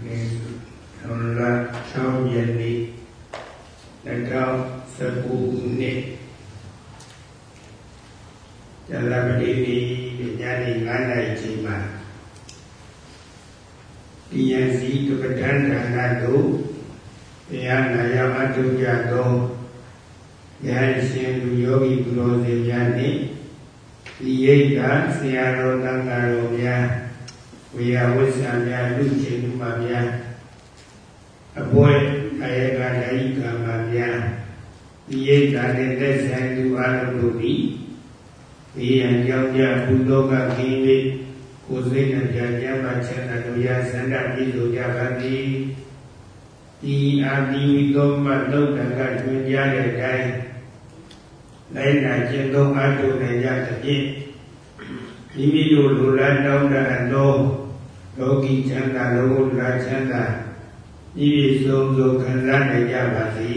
ထောင်လာ6ရက်နေ့2019ခုနှစ်ဇာလပတိနေ့ညနေ9နာရီချိန်မှာဒီယံစီတပဒန္တနာတို့တရားနာရအတုကြသောယဟန်ရှင်လူယောဂီပုရောဇေများနှင့်ဒီရိတ်ကဆရာတော်တန်ဃာတော်များ ဝေယဝိဇ္ဇာများလူချင်းလူမများအပွဲအယေကဓာယိကမများဒီရိတ်ကတဲ့သက်ဆိုင်သူအလုံးတို့သည်ဒီယံကြောင့်ကြဘုသောကခင်း၍ကိုယ်စိတ်နှပြကျမ်းပါချမ်းသာတို့ရာစန္ဒပြည့်စုံကြပါသည်ဒီအာတိဝိသောမလောကကကျွင်ကြတဲ့အတိုင်းလိုက်နာခြင်းသုံးအားထုတ်နိုင်ကြသဖြင့်မိမိတို့လူလားတောင်းတအပ်သော လောကီချမ်းသာလောကုတ္တရာချမ်းသာဤစုံစုံခံစားနိုင်ကြပါစေ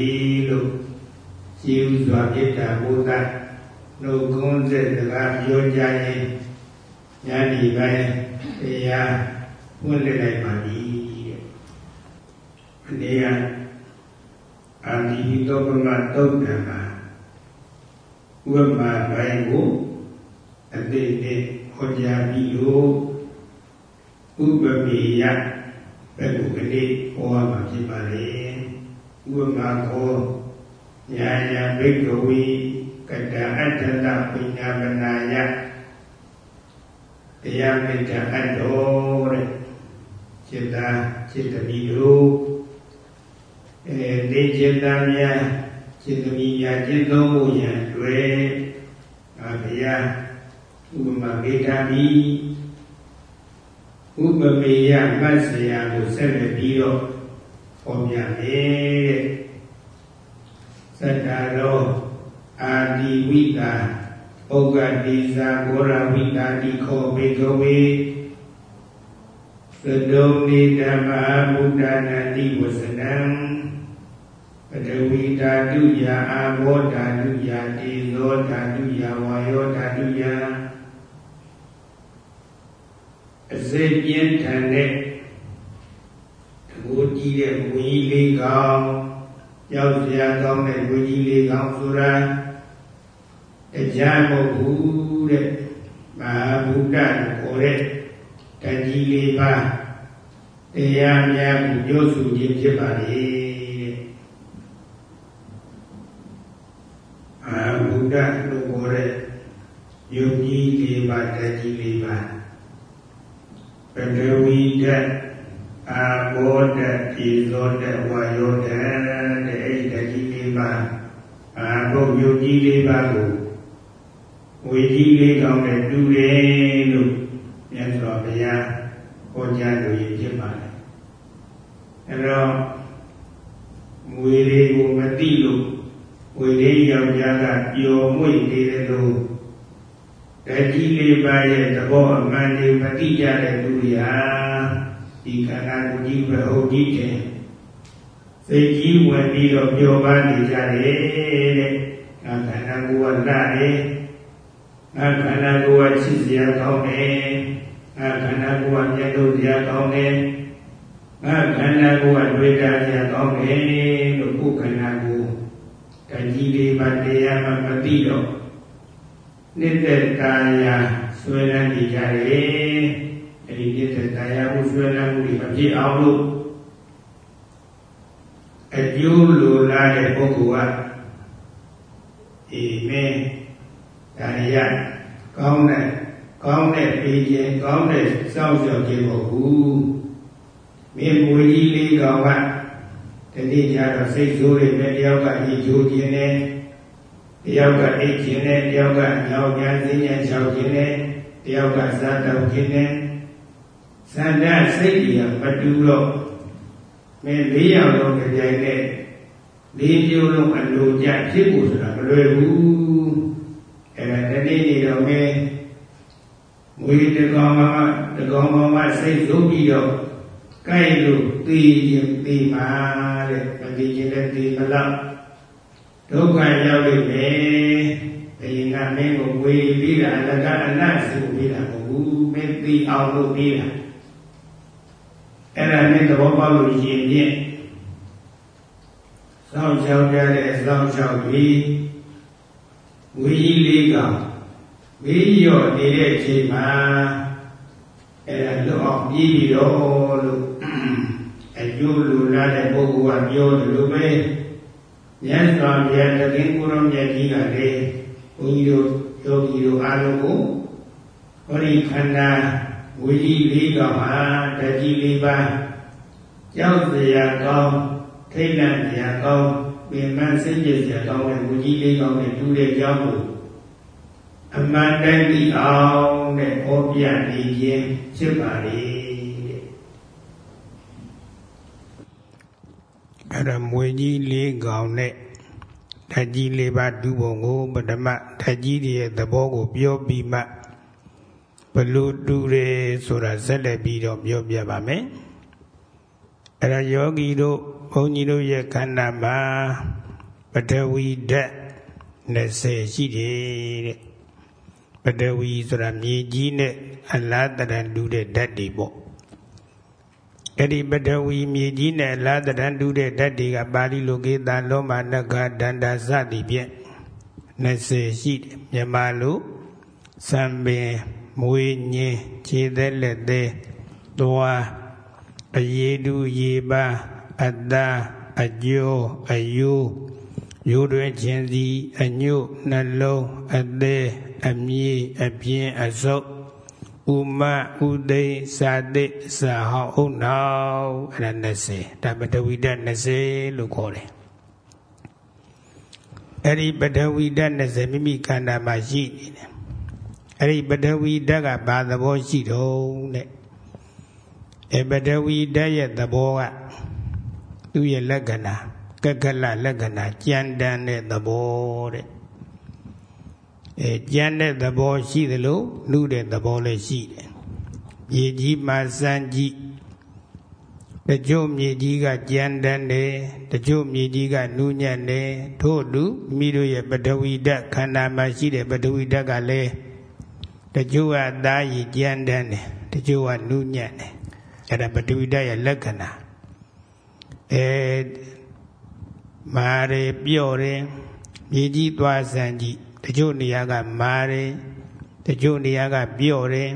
လို့ရှိဥစွာပြစ်တာဘုရားနှုတ်ခွန်းဆက်စကားပြောကြရင်ဉာဏ်ဒီပိုင်းတရားပွင့်လိုက်ပါပြီတဲ့အနေကအာဒီတောပမတုတ်တံမှာဥပမာပိုင်းကိုအတိတ်နဲ့ဟောကြားပြီးလို့ ဥပမေယဘယ်ကိုကလေးဟောမှာဖြစ်ပါလေဥပမာကိုညာညာဘိက္ခဝေကတအတ္တတပညာမနာယတရားမေတ္တာအတ္တောတဲ့จิตာจิตတိတို့အဲဒီจิตာများจิตမိများจิตသုံးဖို့ရန်တွေ့အာဘုရားဥပမာမေတ္တာမိ ဥပမေယမတ်စရာကိုဆက်လက်ပြီးတော့ဟောပြမယ်သတ္တရောအာဒီဝိတာဩဃတိဇာဘောရဝိတာတိခောဘေကဝေသတုံနိဓမ္မဗုဒ္ဓနာတိဝစနံပတဝီဓာတုယအာဘောဓာတုယတေဇောဓာတုယဝါယောဓာတုယ အစေပြင်းထန်တဲ့တကူကြီးတဲ့ဝီလေးကောင်ကြောက်စရာကောင်းတဲ့ဝီကြီးလေးကောင်ဆိုတာတရားမဟုတ်ဘူးတဲ့မဟာဗုဒ္ဓကိုခေါ်တဲ့တကြီးလေးပါတရားများကိုပြောဆိုခြင်းဖြစ်ပါလေမဟာဗုဒ္ဓလို့ခေါ်တဲ့ယုတ်ကြီးလေးပါတကြီးလေးပါပထဝီဓာ တ်အာဘောဓာတ်ဤသောဓာတ်ဝါယောဓာတ်တဲ့အဲ့ဒီတကြီးလေးပါအာဘုတ်ယုတ်ကြီးလေးပါကိုဝေကြီးလေးကောင်းနဲ့တူတယ်လို့မြတ်စွာဘုရားဟောကြားလို့ရဖြစ်ပါတယ်အဲတော့ငွေတွေကိုမသိလို့ငွေလေးယောက်ျားကပျော်မွေ့နေတယ်လို့ တတိလေးပါးရဲ့သဘောအမှန်တွေမသိကြတဲ့သူတွေဟာဒီခန္ဓာကိုယ်ကြီးပဲဟုတ်ကြီးတယ်စိတ်ကြီးဝင်ပြီးတော့ပျော်ပါနေကြတယ်တဲ့ခန္ဓာကိုယ်ကလာတယ်ငါခန္ဓာကိုယ်ကချစ်စရာကောင်းတယ်ငါခန္ဓာကိုယ်ကမြတ်လို့စရာကောင်းတယ်ငါခန္ဓာကိုယ်ကတွေ့တာစရာကောင်းတယ်လို့ကိုယ်ခန္ဓာကိုယ်တကြီးလေးပါတရားမှမသိတော့ နေတဲ့ကာယဆွဲလန်းနေကြတယ်အဲဒီနေတဲ့ကာယကိုဆွဲလန်းမှုတွေမဖြစ်အောင်လို့အကျိုးလိုလားတဲ့ပုဂ္ဂိုလ်ကအေးမဲဒါရကောင်းတဲ့ကောင်းတဲ့ပေခြင်းကောင်းတဲ့စောင့်ရှောက်ခြင်းမဟုတ်ဘူးမြေမွေကြီးလေးကောင်ကတတိယတော့စိတ်ဆိုးတွေနဲ့တယောက်ကညှိချိုးခြင်းနဲ့ တယောက်ကအိတ်ခြင်းနဲ့တယောက်ကညောင်ညာစင်းညာချောက်ခြင်းနဲ့တယောက်ကစားတောက်ခြင်းနဲ့သန္တာစိတ်ကြီးမတူတော့မင်းလေးယောက်လုံးကြိုင်နဲ့လေးမျိုးလုံးအလိုကြဖြစ်ဖို့ဆိုတာမလွယ်ဘူးအဲဒါတနေ့နေတော့မင်းငွေတကောင်မှတကောင်မှစိတ်ဆုံးပြီးတော့ကြိုက်လို့သိရင်သိပါတဲ့မသိရင်လည်းသိမလား ဒုက္ခရောက်လိမ့်မယ်ဘယင်ကမင်းကိုဝေပြီးတာလကအနတ်စုပြီးတာမဟုတ်ဘူးမင်းသိအောင်လို့ပြီးတာအဲ့ဒါနဲ့သဘောပေါက်လို့ရှင်ဖြင့်စောင့်ရှောက်ကြတဲ့စောင့်ရှောက်ပြီးဝီကြီးလေးကောင်ဝီရော့နေတဲ့အချိန်မှာအဲ့ဒါလွတ်အောင်ပြီးပြီးတော့လို့အကျိုးလူလာတဲ့ပုဂ္ဂိုလ်ကပြောတယ်လို့ပဲ မြတ်စွာဘုရားတခင်ကိုရောမြတ်ကြီးကလည်းဘုန်းကြီးတို့ယောဂီတို့အားလုံးကိုဟောဒီခန္ဓာဝီကြီးလေးကောင်ဟာတကြီးလေးပါကြောက်စရာကောင်းထိတ်လန့်စရာကောင်းပင်မစိတ်ကြစရာကောင်းတဲ့ဝီကြီးလေးကောင်နဲ့တူတဲ့ကြောင်းကိုအမှန်တိုင်းပြီးအောင်တဲ့ဟောပြနေခြင်းဖြစ်ပါလေ အဲ့ဒါမွေကြီးလေးကောင်နဲ့ဓာတ်ကြီးလေးပါဒုဘုံကိုပထမဓာတ်ကြီးရဲ့သဘောကိုပြောပြီးမှဘလို့တူတယ်ဆိုတာဆက်လက်ပြီးတော့ပြောပြပါမယ်အဲ့ဒါယောဂီတို့ဘုန်းကြီးတို့ရဲ့ခန္ဓာမှာပထဝီဓာတ်20ရှိတယ်တဲ့ပထဝီဆိုတာမြေကြီးနဲ့အလားတရံတူတဲ့ဓာတ်တွေပေါ့ အဲ့ဒီပထဝီမြေကြီးနဲ့အလားတရံတူတဲ့ဓာတ်တွေကပါဠိလိုကေတာလောမနဂဒန္တာစသည်ဖြင့်20ရှိတယ်မြန်မာလိုစံပင်မွေးညင်းခြေသက်လက်သေးသွားအရေးတူရေပါအတ္တအကျိုးအယုရိုးတွင်ခြင်းစီအညုနှလုံးအသေးအမြေအပြင်းအစုပ် ဥမဥသိစာတိစာဟောင်းဥနောက်အဲ့ဒါ20ဒါပတဝိတ20လို့ခေါ်တယ်အဲ့ဒီပတဝိတ20မိမိခန္ဓာမှာရှိနေတယ်အဲ့ဒီပတဝီဓာတ်ကဘာသဘောရှိတုံးတဲ့အဲပတဝီဓာတ်ရဲ့သဘောကသူ့ရဲ့လက္ခဏာကက္ကလလက္ခဏာကြံတန်းတဲ့သဘောတဲ့ အဲကြံတဲ့သဘောရှိသလိုနှုတဲ့သဘောလည်းရှိတယ်မြေကြီးမှာစမ်းကြည့်တချို့မြေကြီးကကြမ်းတမ်းတယ်တချို့မြေကြီးကနူးညံ့တယ်ထို့အတူမိတို့ရဲ့ပထဝီဓာတ်ခန္ဓာမှာရှိတဲ့ပထဝီဓာတ်ကလည်းတချို့ကသားရည်ကြမ်းတမ်းတယ်တချို့ကနူးညံ့တယ်အဲ့ဒါပထဝီဓာတ်ရဲ့လက္ခဏာအဲမာရပြော့တယ်မြေကြီးသွားစမ်းကြည့် တချို့နေရာကမာတယ်တချို့နေရာကပြော့တယ်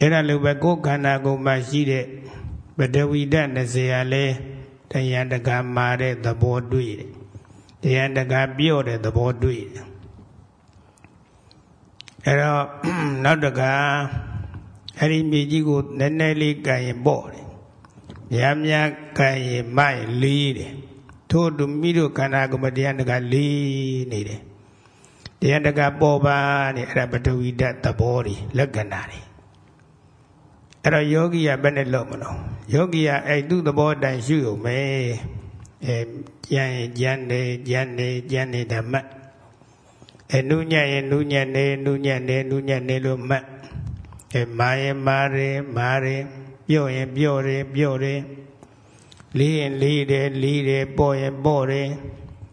အဲ့ဒါလိုပဲကိုယ်ခန္ဓာကိုယ်မှာရှိတဲ့ပဒဝီဓာတ်20ရာလဲတရားတကမာတဲ့သဘောတွေ့တယ်တရားတကပြော့တဲ့သဘောတွေ့တယ်အဲ့တော့နောက်တကအဲ့ဒီမြေကြီးကိုနည်းနည်းလေးကန်ရင်ပေါ့တယ်များများကန်ရင်မိုက်လေးတယ်ထို့သူမိတို့ခန္ဓာကိုယ်မတရားတကလေးနေတယ် တရားတကပေါ်ပါနေအဲ့ဒါပထဝီဓာတ်သဘောတွေလက္ခဏာတွေအဲ့တော့ယောဂီကဘယ်နဲ့လုပ်မလို့ယောဂီကအဲ့သူ့သဘောတိုင်ရှုရုံပဲအဲကြံကြံနေကြံနေကြံနေဓမ္မအဲနုညံ့ရင်နုညံ့နေနုညံ့နေနုညံ့နေလို့မှတ်အဲမာရင်မာရင်မာရင်ပြော့ရင်ပြော့တယ်ပြော့တယ်လေးရင်လေးတယ်လေးတယ်ပေါ့ရင်ပေါ့တယ်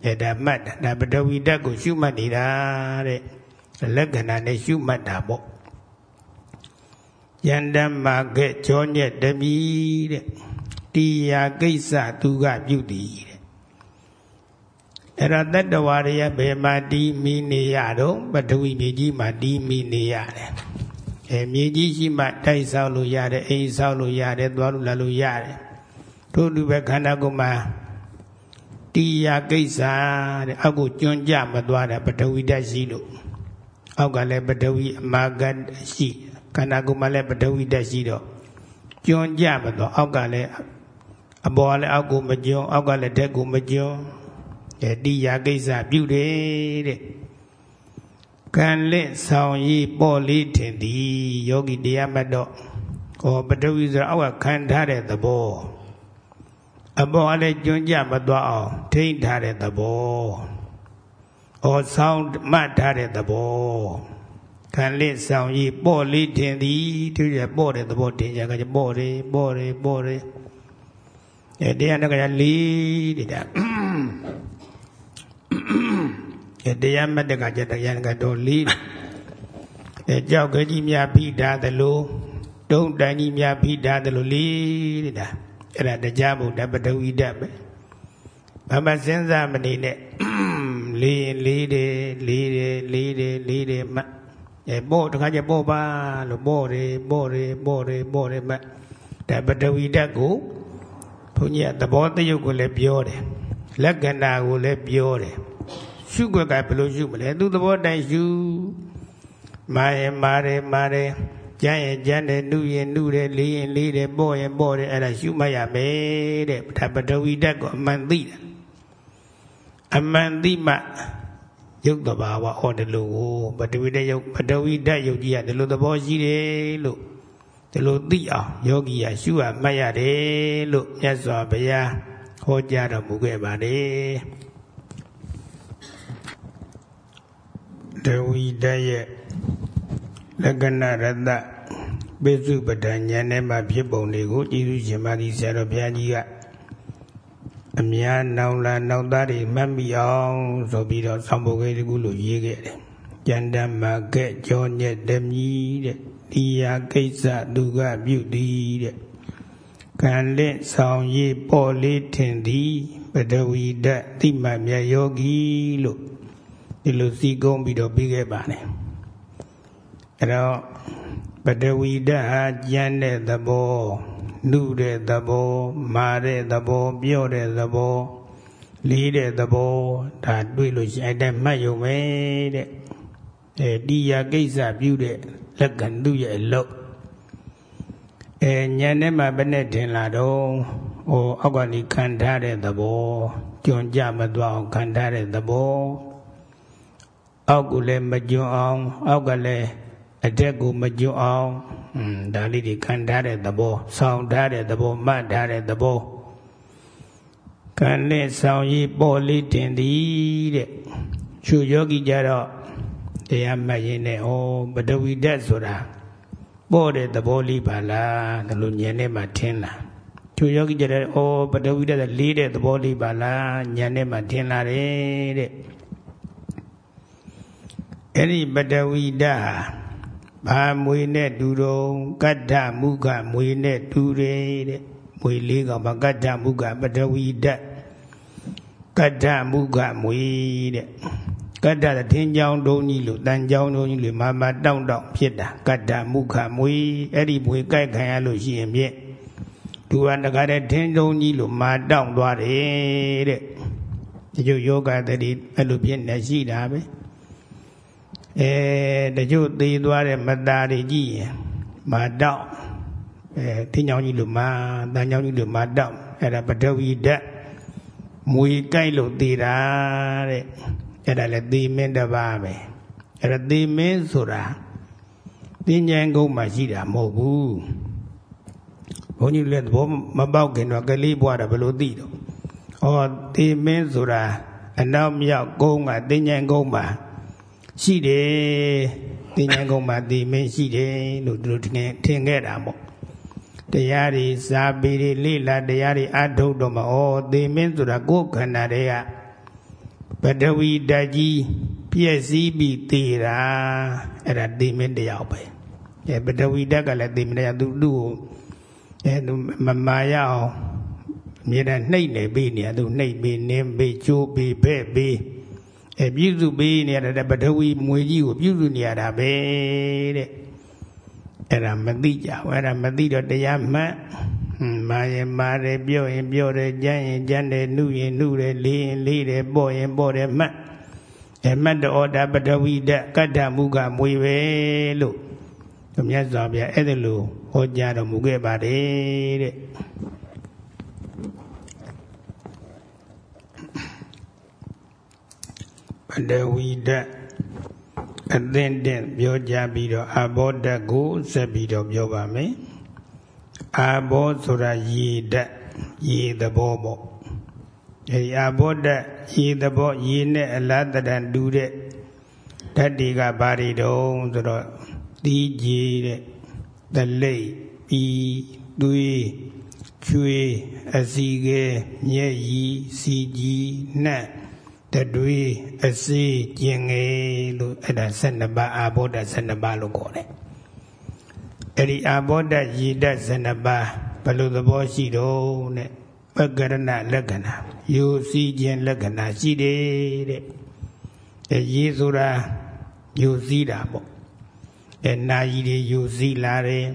အဲဒါမှတ်တာဒါပထဝီဓာတ်ကိုရှုမှတ်နေတာတဲ့လက္ခဏာနဲ့ရှုမှတ်တာပေါ့ယန္တမာကဲ့ကြောညက်တမီတဲ့တိယာကိစ္စသူကပြုတည်တဲ့အဲ့တော့တတ္တဝါတွေဘယ်မှာတီးမိနေရတော့ပထဝီမြေကြီးမှာတီးမိနေရတယ်အဲမြေကြီးရှိမှတိုက်ဆောက်လို့ရတယ်အိမ်ဆောက်လို့ရတယ်သွားလို့လာလို့ရတယ်တို့လူပဲခန္ဓာကိုယ်မှာ တိယာကိစ္စတဲ့အောက်ကိုကျွန်းကြမသွားတာပထဝီဓာတ်ရှိလို့အောက်ကလည်းပထဝီအမာကရှိခန္ဓာကိုယ်မှာလည်းပထဝီဓာတ်ရှိတော့ကျွန်းကြမသွားအောက်ကလည်းအပေါ်ကလည်းအောက်ကိုမကျွန်းအောက်ကလည်းဓာတ်ကိုမကျွန်းအဲတိယာကိစ္စပြုတယ်တဲ့ကံလက်ဆောင်ရည်ပေါ်လေးထင်သည်ယောဂီတရားမှတ်တော့ဟောပထဝီဆိုအောက်ကခံထားတဲ့သဘော အပေါ်အလည်းကျွန်းကြမသွားအောင်ထိမ့်ထားတဲ့သဘော။ဩဆောင်းမှတ်ထားတဲ့သဘော။ခံလင့်ဆောင်ရည်ပေါ့လေးထင်သည်သူရပေါ့တဲ့သဘောထင်ကြကကြပေါ့တယ်ပေါ့တယ်ပေါ့တယ်။အဲတရားနဲ့ကလေးတဲ့တာ။အဲတရားမတ်တကကြတရားကတော့လေး။အဲကြောက်ကကြီးများပြီးတာသလိုတုံးတန်ကြီးများဖိထားတယ်လို့လေးတဲ့ဒါ အဲ့ဒါတရားဘုဒ္ဓပတဝီဓာတ်ပဲဘာမှစဉ်းစားမနေနဲ့လေးရင်လေးတယ်လေးတယ်လေးတယ်လေးတယ်မှအဲပို့တခါကျပို့ပါလို့ပို့တယ်ပို့တယ်ပို့တယ်ပို့တယ်မှဒါပတဝီဓာတ်ကိုဘုန်းကြီးကသဘောတရုပ်ကိုလည်းပြောတယ်လက္ခဏာကိုလည်းပြောတယ်ရှုွက်ကဘယ်လိုရှုမလဲသူသဘောတိုင်းရှုမာရင်မာတယ်မာတယ် ကြမ်းရင်ကြမ်းတယ်နှုရင်နှုတယ်လေးရင်လေးတယ်ပေါ့ရင်ပေါ့တယ်အဲ့ဒါရှုမှတ်ရမယ်တဲ့ဒါပတဝီဓာတ်ကိုအမှန်သိတာအမှန်သိမှယုတ်တဘာဝဟောတယ်လို့ပတဝီဓာတ်ယုတ်ပတဝီဓာတ်ယုတ်ကြီးကဒီလိုသဘောရှိတယ်လို့ဒီလိုသိအောင်ယောဂီကရှုရမှတ်ရတယ်လို့မြတ်စွာဘုရားဟောကြားတော်မူခဲ့ပါတယ်တဝီဓာတ်ရဲ့လက္ခဏာရတ ပိစုပဒဉာဏ်နဲ့မှဖြစ်ပုံတွေကိုကျေးဇူးရှင်ပါသည်ဆရာတော်ဘုရားကြီးကအများနောင်လာနောက်သားတွေမှတ်မိအောင်ဆိုပြီးတော့ဆောင်းပုတ်လေးတခုလိုရေးခဲ့တယ်။ကျန်တမကဲ့ကြောညက်တမီတဲ့ဒီယာကိစ္စသူကပြုသည်တဲ့ကံလင့်ဆောင်ရည်ပေါ်လေးထင်သည်ပဒဝီဓာတ်တိမမြတ်ယောဂီလို့ဒီလိုစီကုံးပြီးတော့ပြီးခဲ့ပါတယ်။အဲ့တော့ ပတဝီဓာတ်ဟာကျမ်းတဲ့သဘောနှုတဲ့သဘောမာတဲ့သဘောပြော့တဲ့သဘောလေးတဲ့သဘောဒါတွေ့လို့ရှိရင်အဲ့ဒါမှတ်ယုံပဲတဲ့အဲတိယကိစ္စပြုတဲ့လက္ခဏုရဲ့အလုပ်အဲညံထဲမှာဘယ်နဲ့ထင်လာတော့ဟိုအောက်ကနေခံထားတဲ့သဘောကြွန်ကြမသွားအောင်ခံထားတဲ့သဘောအောက်ကလည်းမကြွအောင် အောက်ကလည်း အတက်ကိုမကျွအောင်อืมဒါလေးတွေခံထားတဲ့သဘောဆောင်းထားတဲ့သဘောမှတ်ထားတဲ့သဘောကံနဲ့ဆောင်းရေးပေါ်လေးတင်သည်တဲ့ချူယောဂီကြတော့တရားမှတ်ရင်နဲ့ဩပဒဝီဓာတ်ဆိုတာပေါ်တဲ့သဘောလေးပါလားဒါလိုဉာဏ်နဲ့မှထင်းလာချူယောဂီကြတဲ့ဩပဒဝီဓာတ်လေးတဲ့သဘောလေးပါလားဉာဏ်နဲ့မှထင်းလာတယ်တဲ့အဲ့ဒီပဒဝီဓာတ် ဘာမွေနဲ့တူတော့ကတ္ထမုခမွေနဲ့တူတယ်တဲ့မွေလေးကောင်ဘာကတ္ထမုခပထဝီဓာတ်ကတ္ထမုခမွေတဲ့ကတ္ထသထင်းကြောင်းတုံးကြီးလို့တန်ကြောင်းတုံးကြီးလို့မာမတောင့်တောင့်ဖြစ်တာကတ္ထမုခမွေအဲ့ဒီမွေကြိုက်ခံရလို့ရှိရင်ဖြင့်သူကတကားတဲ့ထင်းတုံးကြီးလို့မာတောင့်သွားတယ်တဲ့ဒီကျယောဂတတိအဲ့လိုဖြစ်နေရှိတာပဲ အဲတချို့သေးသွားတဲ့မသားတွေကြည့်ရင်မာတောက်အဲတင်းချောင်းကြီးလိုမာတန်ချောင်းကြီးလိုမာတောက်အဲ့ဒါပထဝီဓာတ်မွေကြိုက်လို့သေးတာတဲ့အဲ့ဒါလည်းသေမင်းတစ်ပါးပဲအဲ့ဒါသေမင်းဆိုတာတင်းញံကုန်းမှာရှိတာမဟုတ်ဘူးဘုန်းကြီးလည်းသဘောမပေါက်ခင်တော့ကလေးဘွားတာဘယ်လိုသိတော့ဩသေမင်းဆိုတာအနောက်မြောက်ကုန်းကတင်းញံကုန်းမှာ ရှိတယ်တင်ညာကုန်းမှာဒီမင်းရှိတယ်လို့သူတို့ထင်ထင်ခဲ့တာပေါ့တရားတွေစာပေတွေလေ့လာတရားတွေအထုတ်တော့မှဩသေမင်းဆိုတာကိုယ်ခန္ဓာတွေကပဒဝီဓာတ်ကြီးပြည့်စည်ပြီးသေတာအဲ့ဒါသေမင်းတယောက်ပဲအဲပဒဝီဓာတ်ကလည်းသေမင်းတရားသူသူ့ကိုအဲမမာရအောင်မြေတနှိမ့်နေပြီးနေသူနှိမ့်ပြီးနင်းပြီးချိုးပြီးဖဲ့ပြီး အဲပြုစုပေးနေရတဲ့ပထဝီမွေကြီးကိုပြုစုနေရတာပဲတဲ့အဲ့ဒါမသိကြဘူးအဲ့ဒါမသိတော့တရားမှတ်မာရင်မာတယ်ပြောရင်ပြောတယ်ကြမ်းရင်ကြမ်းတယ်နှုရင်နှုတယ်လေးရင်လေးတယ်ပေါ့ရင်ပေါ့တယ်မှတ်အဲမှတ်တော်ဒါပထဝီဓာတ်ကတ္ထမုကမွေပဲလို့မြတ်စွာဘုရားအဲ့ဒါလို့ဟောကြားတော်မူခဲ့ပါတယ်တဲ့ တဝီဓာတ်အသင့်တင့်ပြောကြပြီးတော့အာဘောဓာတ်ကိုဆက်ပြီးတော့ပြောပါမယ်အာဘောဆိုတာရေဓာတ်ရေသဘောပေါ့အဲဒီအာဘောဓာတ်ရေသဘောရေနဲ့အလားတန်တူတဲ့ဓာတ်တွေကဘာတွေတုံးဆိုတော့တီးကြီးတဲ့တလိပ်ပြီးသွေးချွေအစီကဲမျက်ရည်စီကြီးနှက် တတွေးအစေးကျင်ငယ်လို့အဲ့ဒါ12ပါးအာဘောဓ12ပါးလို့ခေါ်တယ်အဲ့ဒီအာဘောဓရည်ဓာတ်ဇဏပါဘယ်လိုသဘောရှိတော့နဲ့ပကရဏလက္ခဏာယူစီခြင်းလက္ခဏာရှိတယ်တဲ့အဲရေးဆိုတာယူစီတာပေါ့အဲနာယီတွေယူစီလာတယ်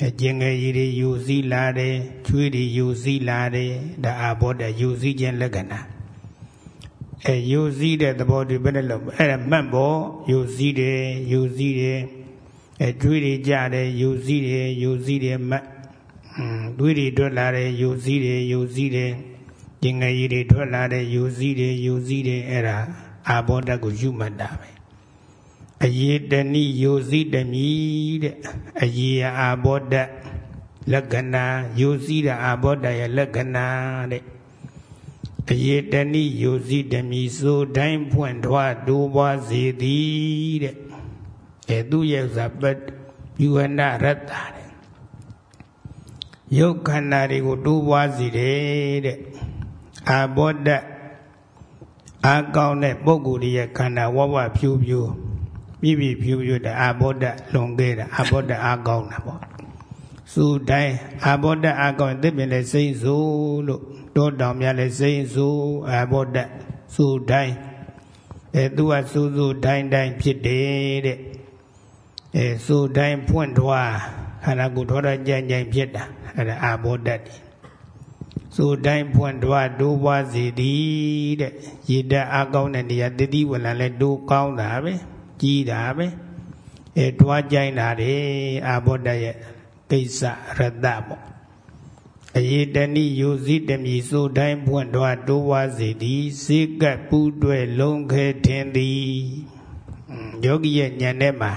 အဲကျင်ငယ်ကြီးတွေယူစီလာတယ်ချွေးတွေယူစီလာတယ်ဒါအာဘောဓယူစီခြင်းလက္ခဏာ အဲယူစီတဲ့သဘောတွေဘယ်နဲ့လို့အဲ့ဒါမှတ်ဖို့ယူစီတယ်ယူစီတယ်အဲချွေးတွေကြတယ်ယူစီတယ်ယူစီတယ်မှတ်တွေးတွေထွက်လာတယ်ယူစည်းတယ်ယူစည်းတယ်ကျင်ငယ်ကြီးတွေထွက်လာတယ်ယူစည်းတယ်ယူစည်းတယ်အဲ့ဒါအာဘောဓကိုယူမှတ်တာပဲအယေတဏိယူစည်းတမီတဲ့အယေအာဘောဓလက္ခဏာယူစည်းတာအာဘောဓရဲ့လက္ခဏာတဲ့ အယေတဏိယူစည်းတမီဆိုတိုင်းဖွင့်ထွားတိုးပွားစေသည်တဲ့အဲသူရဲ့ဇပတ်ယူဝနရတ္တာတဲ့ရုပ်ခန္ဓာတွေကိုတိုးပွားစေတယ်တဲ့အာဘောဓအာကောင်းတဲ့ပုဂ္ဂိုလ်ရဲ့ခန္ဓာဝဝဖြူဖြူပြည့်ပြည့်ဖြူဖြူတဲ့အာဘောဓလွန်ခဲ့တာအာဘောဓအာကောင်းတာပေါ့စုတိုင်းအာဘောဓအာကောင်းသစ်ပင်လည်းစိမ့်ဆိုလို့ တောတောင်များလည်းစိမ့်ဆိုအာဘောဓစုတိုင်းအဲသူကစူးစူးတိုင်းတိုင်းဖြစ်တယ်တဲ့အဲစူတိုင်းဖွင့်ထွားခန္ဓာကိုယ်ထောရကြံ့ကြံ့ဖြစ်တာအဲ့ဒါအာဘောဓာတ်ဒီဆိုတိုင်းဖွင့်တွားတိုးပွားစီသည်တဲ့ရည်တအားကောင်းတဲ့နေရာတတိဝလံလဲတိုးကောင်းတာပဲကြီးတာပဲအဲတွားကြိုင်းတာတယ်အာဘောဓာတ်ရဲ့ကိစ္စရတ္တပေါ့ အယေတဏိယုဇိတမီဆိုတိုင်းပွင့်တွားတိုးပွားစီသည်စေကပ်ပူးတွဲလုံးခဲထင်သည်ယောဂီရဲ့ဉာဏ်ထဲမှာ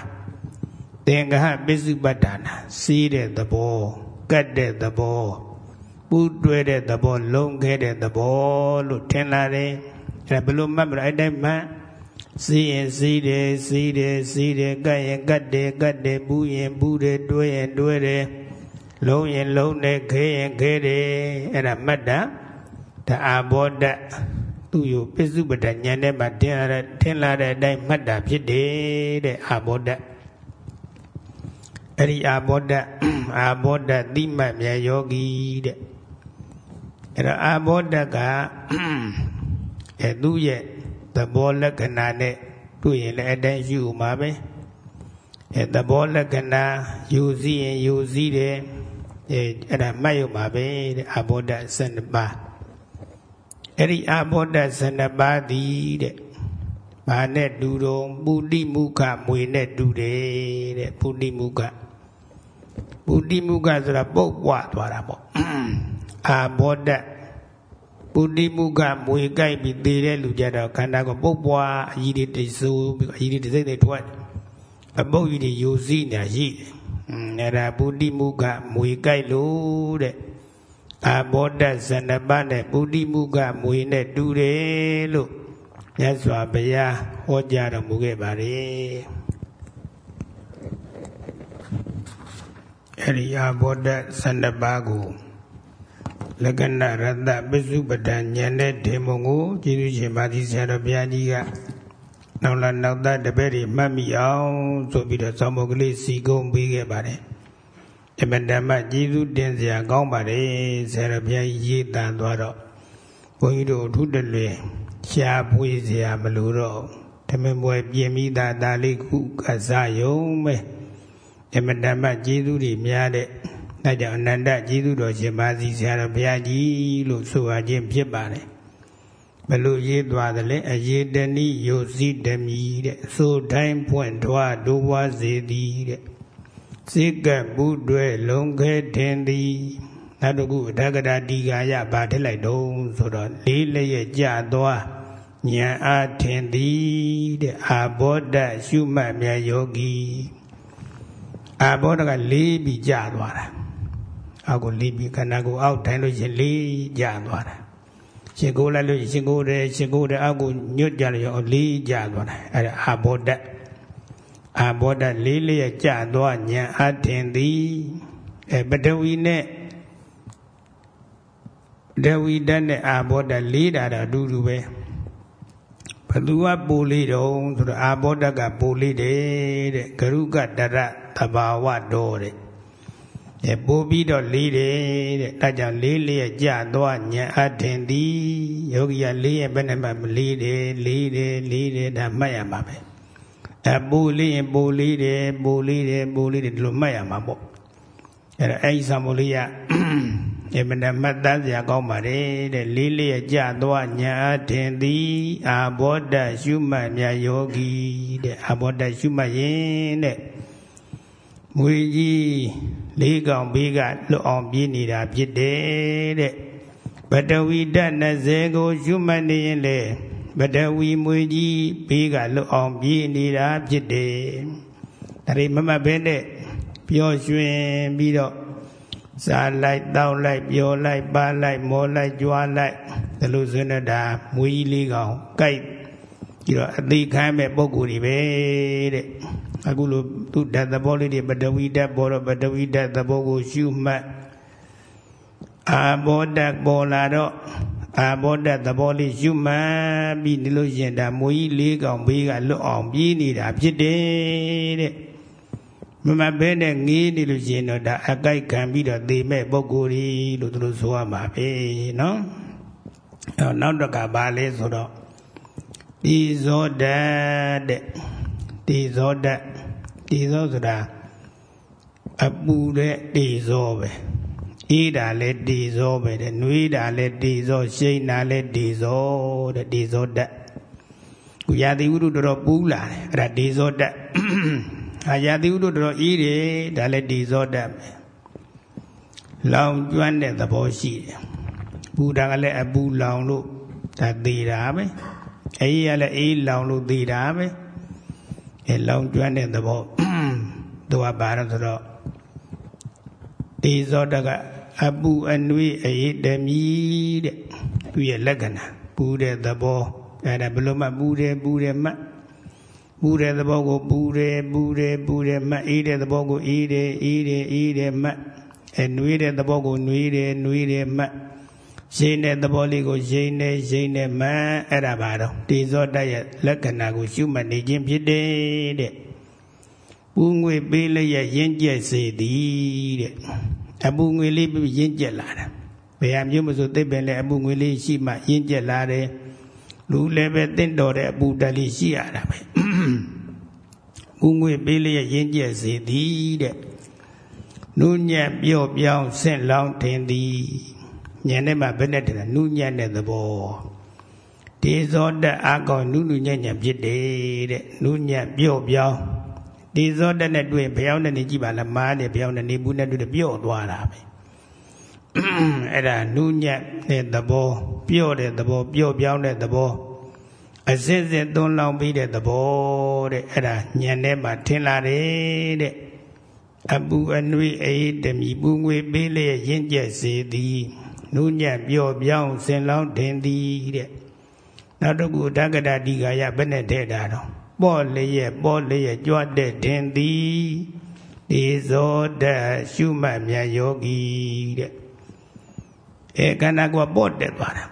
သင်္ကဟပစ္စုပ္ပတ္ဌာနာစီးတဲ့သဘောကတ်တဲ့သဘောပူးတွဲတဲ့သဘောလုံးခဲတဲ့သဘောလို့ထင်လာတယ်အဲဘယ်လိုမှတ်မလို့အဲ့တိုင်းမှစီးရင်စီးတယ်စီးတယ်စီးတယ်ကတ်ရင်ကတ်တယ်ကတ်တယ်ပူးရင်ပူးတယ်တွဲရင်တွဲတယ် လုံးရင်လုံးတယ်ခဲရင်ခဲတယ်အဲ့ဒါမှတ်တာဒါအာဘောဓသူ့อยู่ပစ္စုပ္ပတ္တဉာဏ်နဲ့မှထင်လာတဲ့ထင်လာတဲ့အတိုင်းမှတ်တာဖြစ်တယ်တဲ့အာဘောဓအဲ့ဒီအာဘောဓအာဘောဓတိမတ်မြတ်ယောဂီတဲ့အဲ့တော့အာဘောဓကအဲသူ့ရဲ့သဘောလက္ခဏာနဲ့တွေ့ရင်လည်းအတိုင်းယူမှာပဲအဲသဘောလက္ခဏာယူစည်းရင်ယူစည်းတယ် အဲအဲ့ဒါမှတ်ရမှာပဲတဲ့အာဘောဓ12ပါးအဲ့ဒီအာဘောဓ12ပါးသည်တဲ့ဘာနဲ့တူတော့ပုတိမုခမွေနဲ့တူတယ်တဲ့ပုတိမုခဗုဒ္ဓိမုခဆိုတာပုတ်ပွားသွားတာပေါ့အာဘောဓဗုဒ္ဓိမုခမွေကြိုက်ပြီးသေတဲ့လူကြတော့ခန္ဓာကိုပုတ်ပွားအကြီးတွေတိတ်ဆိုးပြီးအကြီးတွေတိတ်တိတ်ထွက်အပုတ်ကြီးတွေယူစည်းနေရှိတယ် အဲ့ဒါဗုဒ္ဓိမုခမွေကြိုက်လို့တဲ့အာဘောဓဇဏပနဲ့ဗုဒ္ဓိမုခမွေနဲ့တူတယ်လို့မြတ်စွာဘုရားဟောကြားတော်မူခဲ့ပါတယ်အရိယာဘောဓ12ပါးကိုလက္ခဏရတ္တပစ္စုပ္ပတဉာဏ်နဲ့ဒေမုံကိုကျေးဇူးရှင်ပါတိဆရာတော်ဘုရားကြီးက နောက်လာနောက်သားတပည့်တွေမှတ်မိအောင်ဆိုပြီးတော့သောင်းမုတ်ကလေးစီကုံပေးခဲ့ပါတယ်အမတမကျေးဇူးတင်စရာကောင်းပါတယ်ဆရာတော်ဘုရားကြီးရေးတန်သွားတော့ဘုန်းကြီးတို့အထုတလွင်ရှားပွေးစရာမလိုတော့ဓမ္မဘွယ်ပြင်မိတာဒါလေးခုကစားယုံပဲအမတမကျေးဇူးတွေများတဲ့ဒါကြောင့်အနန္တကျေးဇူးတော်ရှင်ပါစီဆရာတော်ဘုရားကြီးလို့ဆိုရခြင်းဖြစ်ပါတယ် ဘလို့ရေးသွားတယ်လဲအယေတဏိယုစီတမီတဲ့ဆိုတိုင်းပွင့်ထွားဒိုးဝါစေသည်တဲ့စိကပုတွေလုံခဲထင်သည်နောက်တစ်ခုအဓဂရတိကာယဘာထက်လိုက်တော့ဆိုတော့လေးလျက်ကြသွားဉာဏ်အားထင်သည်တဲ့အာဘောဓရှုမှတ်မြတ်ယောဂီအာဘောဓကလေးပြီးကြာသွားတာအောက်ကိုလေးပြီးခန္ဓာကိုယ်အောက်ထိုင်လို့ရှင်လေးကြာသွားတာ ရှင်ကိုလိုက်လို့ရှင်ကိုတယ်ရှင်ကိုတယ်အောက်ကိုညွတ်ကြလို့ရောလေးကြာသွားတာအဲ့ဒါအာဘောဓအာဘောဓလေးလေးရကြာသွားဉာဏ်အထင်သည်အဲပတဝီနဲ့ဒဝီဓာတ်နဲ့အာဘောဓလေးတာတော့အတူတူပဲဘသူကပူလေးတုံးဆိုတော့အာဘောဓကပူလေးတယ်တဲ့ဂရုကတရသဘာဝတော်တဲ့ အဲပို့ပြီးတော့လေးတယ်တဲ့ဒါကြောင့်လေးလေးကြသွားညံအထင်သည်ယောဂီကလေးရဲ့ဘယ်နဲ့မှမလေးတယ်လေးတယ်လေးတယ်ဒါမှတ်ရမှာပဲအပူလေးရင်ပူလေးတယ်ပူလေးတယ်ပူလေးတယ်ဒီလိုမှတ်ရမှာပေါ့အဲ့ဒါအဲ့ဒီသံမိုးလေးရအမနမတ်တစရာကောင်းပါတယ်တဲ့လေးလေးကြသွားညာအထင်သည်အာဘောဓရှုမှတ်မြတ်ယောဂီတဲ့အာဘောဓရှုမှတ်ရင်တဲ့မွေကြီး လေးကောင်ဘေးကလွတ်အောင်ပြေးနေတာဖြစ်တယ်တဲ့ပတဝီဓာတ်20ကိုရှုမှတ်နေရင်လေပတဝီမွေကြီးဘေးကလွတ်အောင်ပြေးနေတာဖြစ်တယ်ဒါရိမမဘဲနဲ့ပျော်ရွှင်ပြီးတော့စားလိုက်တောက်လိုက်ပျော်လိုက်ပါလိုက်မောလိုက်ကြွားလိုက်ဒါလို့ဆိုနေတာမွေကြီးလေးကောင်ကြိုက်ပြီးတော့အသေးခံမဲ့ပုံကိုယ်တွေပဲတဲ့ အခုလိုသူဓာတ်သဘောလေးတွေပတဝီဓာတ်ပေါ်တော့ပတဝီဓာတ်သဘောကိုရှုမှတ်အာဘောဓာတ်ပေါ်လာတော့အာဘောဓာတ်သဘောလေးရှုမှတ်ပြီးနေလို့ရှင်ဒါမွေကြီးလေးကောင်ဘေးကလွတ်အောင်ပြေးနေတာဖြစ်တယ်တဲ့မမဘဲနဲ့ငေးနေလို့ရှင်တော့ဒါအကြိုက်ခံပြီးတော့သေမဲ့ပုဂ္ဂိုလ်ကြီးလို့သူတို့ဆိုရမှာပဲနော်အဲနောက်တော့ကဘာလဲဆိုတော့ဒီဇောဓာတ်တဲ့ဒီဇောဓာတ် ဒီဇောဆိုတာအပူတဲ့ဒီဇောပဲအေးတာလည်းဒီဇောပဲတဲ့နှွေးတာလည်းဒီဇောရှိန်တာလည်းဒီဇောတဲ့ဒီဇောဓာတ်ခုရာသီဥတုတော်တော်ပူလာတယ်အဲ့ဒါဒီဇောဓာတ်အာရာသီဥတုတော်တော်အေးတယ်ဒါလည်းဒီဇောဓာတ်ပဲလောင်ကျွမ်းတဲ့သဘောရှိတယ်ပူတာကလည်းအပူလောင်လို့ဒါသေးတာပဲအေးရလည်းအေးလောင်လို့သေးတာပဲ အဲလောင်ကျွမ်းတဲ့သဘောသူကဘာလို့ဆိုတော့ဒီဇောတကအပူအနွေးအေးတမီတဲ့သူရဲ့လက္ခဏာပူတဲ့သဘောအဲဒါဘယ်လိုမှပူတယ်ပူတယ်မှပူတဲ့သဘောကိုပူတယ်ပူတယ်ပူတယ်မှအေးတဲ့သဘောကိုအေးတယ်အေးတယ်အေးတယ်မှအဲနွေးတဲ့သဘောကိုနွေးတယ်နွေးတယ်မှ ရှိန်တဲ့သဘောလေးကိုရှိန်နေရှိန်နေမှအဲ့ဒါပါတော့တေဇောတရဲ့လက္ခဏာကိုရှုမှတ်နေခြင်းဖြစ်တယ်တဲ့ပူငွေပေးလျက်ရင့်ကျက်စေသည်တဲ့အပူငွေလေးပြီးရင့်ကျက်လာတာဘယ်ဟာမျိုးမဆိုသိပင်လည်းအပူငွေလေးရှိမှရင့်ကျက်လာတယ်လူလည်းပဲတင့်တော်တဲ့အပူတက်လေးရှိရတာပဲပူငွေပေးလျက်ရင့်ကျက်စေသည်တဲ့နုညံ့ပြော့ပြောင်းဆင့်လောင်းထင်သည် ညံနဲ့မှဘယ်နဲ့တည်းနုညံ့တဲ့သဘောဒေဇောတအာကောင်နုနုညံ့ညံ့ဖြစ်တယ်တဲ့နုညံ့ပြော့ပြောင်းဒေဇောတနဲ့တွေ့ဘယောင်းနဲ့နေကြည့်ပါလားမားနဲ့ဘယောင်းနဲ့နေဘူးနဲ့တွေ့ပြော့သွားတာပဲအဲ့ဒါနုညံ့တဲ့သဘောပြော့တဲ့သဘောပြော့ပြောင်းတဲ့သဘောအစစ်စစ်သွန်းလောင်းပြီးတဲ့သဘောတဲ့အဲ့ဒါညံထဲမှာထင်လာတယ်တဲ့အပူအနွေအေးတမီပူငွေပေးလျက်ရင့်ကျက်စေသည် နုညံ့ပြော့ပြောင်းစင်လောင်းထင်သည်တဲ့နောက်တစ်ခုဓကတတိကာယဘယ်နဲ့ထဲတာတော့ပေါ့လျက်ပေါ့လျက်ကြွတဲ့ထင်သည်ဒီဇောတရှုမှတ်မြတ်ယောဂီတဲ့အဲခန္ဓာကပေါ့တက်သွားတာ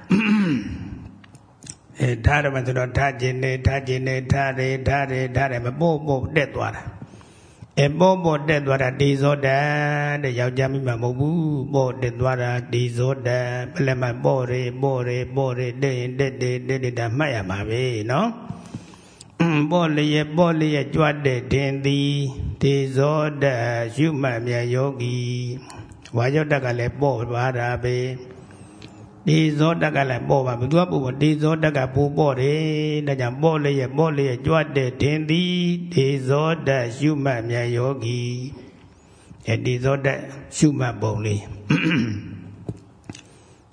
အဲထားတယ်မဆိုတော့ထားခြင်းနဲ့ထားခြင်းနဲ့ထားတယ်ထားတယ်ထားတယ်မပေါ့ပေါ့တက်သွားတာ အဲပေါ့ပေါ့တက်သွားတာဒီဇောတတဲ့ယောက်ျားမိမမဟုတ်ဘူးပေါ့တက်သွားတာဒီဇောတပလက်မပေါ့ရေပေါ့ရေပေါ့ရေတဲ့ရင်တက်တယ်တက်တယ်ဒါမှတ်ရမှာပဲနော်ပေါ့လျက်ပေါ့လျက်ကြွတဲ့တင်သည်ဒီဇောတရှုမှတ်မြတ်ယောဂီဝါယောတကလည်းပေါ့သွားတာပဲ ဒီဇောတကလည်းပေါ့ပါဘသူကပို့ပေါ့ဒီဇောတကပို့ပေါ့တယ်ဒါကြောင့်ပေါ့လျက်ပေါ့လျက်ကြွတဲ့တင်သည်ဒီဇောတရှုမှတ်မြတ်ယောဂီအဲဒီဇောတရှုမှတ်ပုံလေး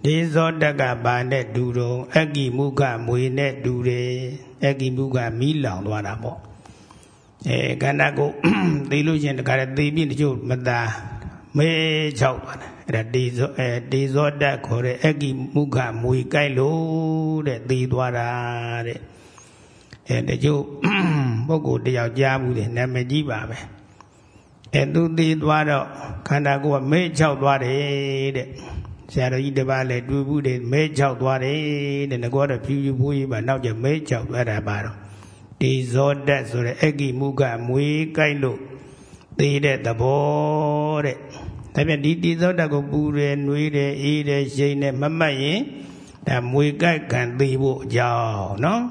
ဒီဇောတကဘာနဲ့ဒူတုံအကိမုခမွေနဲ့ဒူတယ်အကိမုခမီးလောင်သွားတာပေါ့အဲခန္ဓာကိုသိလို့ရှင်တခါတည်းသိပြီးတချို့မသာမေးချောက်သွားတယ် အဲ့ဒါဒီဇောအဲဒီဇောတခေါ်တဲ့အကိမုခမွေကြိုက်လို့တဲ့သိသွားတာတဲ့အဲတချို့ပုဂ္ဂိုလ်တယောက်ကြားဘူးတဲ့နာမည်ကြီးပါပဲအဲသူသိသွားတော့ခန္ဓာကိုယ်ကမေးချောက်သွားတယ်တဲ့ဆရာတော်ကြီးတပါးလည်းတွေ့ဘူးတယ်မဲချောက်သွားတယ်တဲ့ငကောတော့ဖြူဖြူဖိုးကြီးပါနောက်ကျမဲချောက်သွားတာပါတော့ဒီဇောတက်ဆိုတဲ့အဂိမုကမွေးကြိုက်လို့သေးတဲ့သဘောတဲ့ ဒါပြန်ဒီတိသောဓာတ်ကိုပူတယ်နှွေးတယ်အေးတယ်ရှိန်တယ်မမှတ်ရင်ဒါမွေကြိုက်ခံသေးဖို့အကြောင်းနော်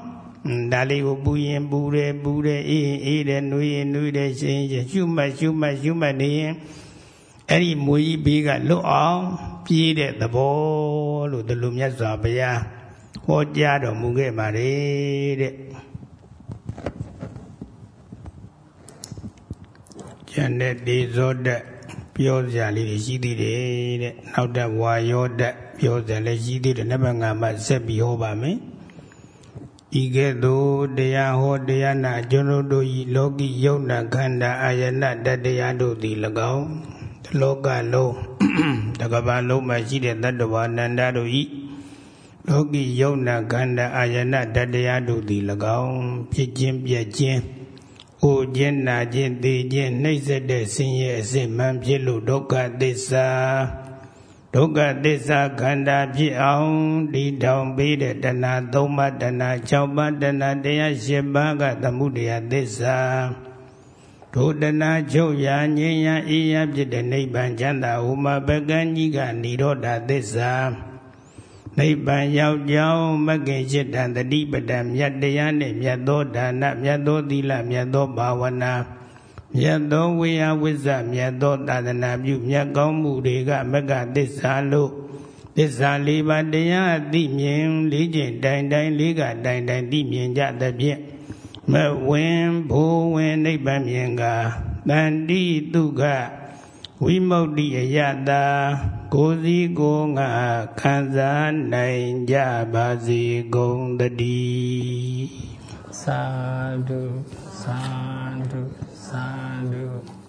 ဒါလေးကိုပူရင်ပူတယ်ပူတယ်အေးရင်အေးတယ်နှွေးရင်နှွေးတယ်ရှိန်ရင်ရှုမှတ်ရှုမှတ်ရှုမှတ်နေရင်အဲ့ဒီမွေကြီးဘေးကလွတ်အောင်ပြေးတဲ့သဘောလို့ဒီလိုမြတ်စွာဘုရားဟောကြားတော်မူခဲ့ပါတယ်တဲ့ကျန်တဲ့ဒေဇောတ ပြောစရာလေးတွေရှိသေးတယ်တဲ့နောက်တက်ဝါယောတပြောစရာလည်းရှိသေးတယ်နံပါတ်5မှာဆက်ပြီးဟောပါမယ်ဤကဲ့သို့တရားဟောတရားနာကျွန်ုပ်တို့ဤလောကီယုံနာခန္ဓာအာယနာတတရားတို့သည်၎င်းလောကလုံးတကဘာလုံးမှာရှိတဲ့တတ္တဝါနန္ဒတို့ဤလောကီယုံနာခန္ဓာအာယနာတတရားတို့သည်၎င်းဖြစ်ခြင်းပြည့်ခြင်း အိုခြင်းနာခြင်းသိခြင်းနှိမ့်ဆက်တဲ့ဆင်းရဲအစစ်မှန်ဖြစ်လို့ဒုက္ခသစ္စာဒုက္ခသစ္စာခန္ဓာဖြစ်အောင်ဒီတောင်ပေးတဲ့တဏှာ၃ပါးတဏှာ၆ပါးတဏှာတရား၈ပါးကသမှုတရားသစ္စာဒုတနာချုပ်ရာငြိမ်းရာအေးရာဖြစ်တဲ့နိဗ္ဗာန်ချမ်းသာဟူမှာပကံကြီးကនិရောဓသစ္စာ နိဗ္ဗာန်ရောက်ကြောင်းမဂ္ဂင်จิตတံတတိပဒံမြတ်တရားနဲ့မြတ်သောဒါနမြတ်သောသီလမြတ်သောဘာဝနာမြတ်သောဝေယဝိဇ္ဇမြတ်သောသာသနာပြုမြတ်ကောင်းမှုတွေကမဂ္ဂသစ္စာလို့သစ္စာလေးပါးတရားအသိမြင်လေးကျင်တိုင်တိုင်လေးကတိုင်တိုင်သိမြင်ကြသဖြင့်မဝင်ဘိုးဝင်နိဗ္ဗာန်မြင်ကတန်တိတုခဝိမု ക്തി အယတာ ကိုစီကိုငါခံစားနိုင်ကြပါစေကုန်တည်းသာဓုသာဓုသာဓု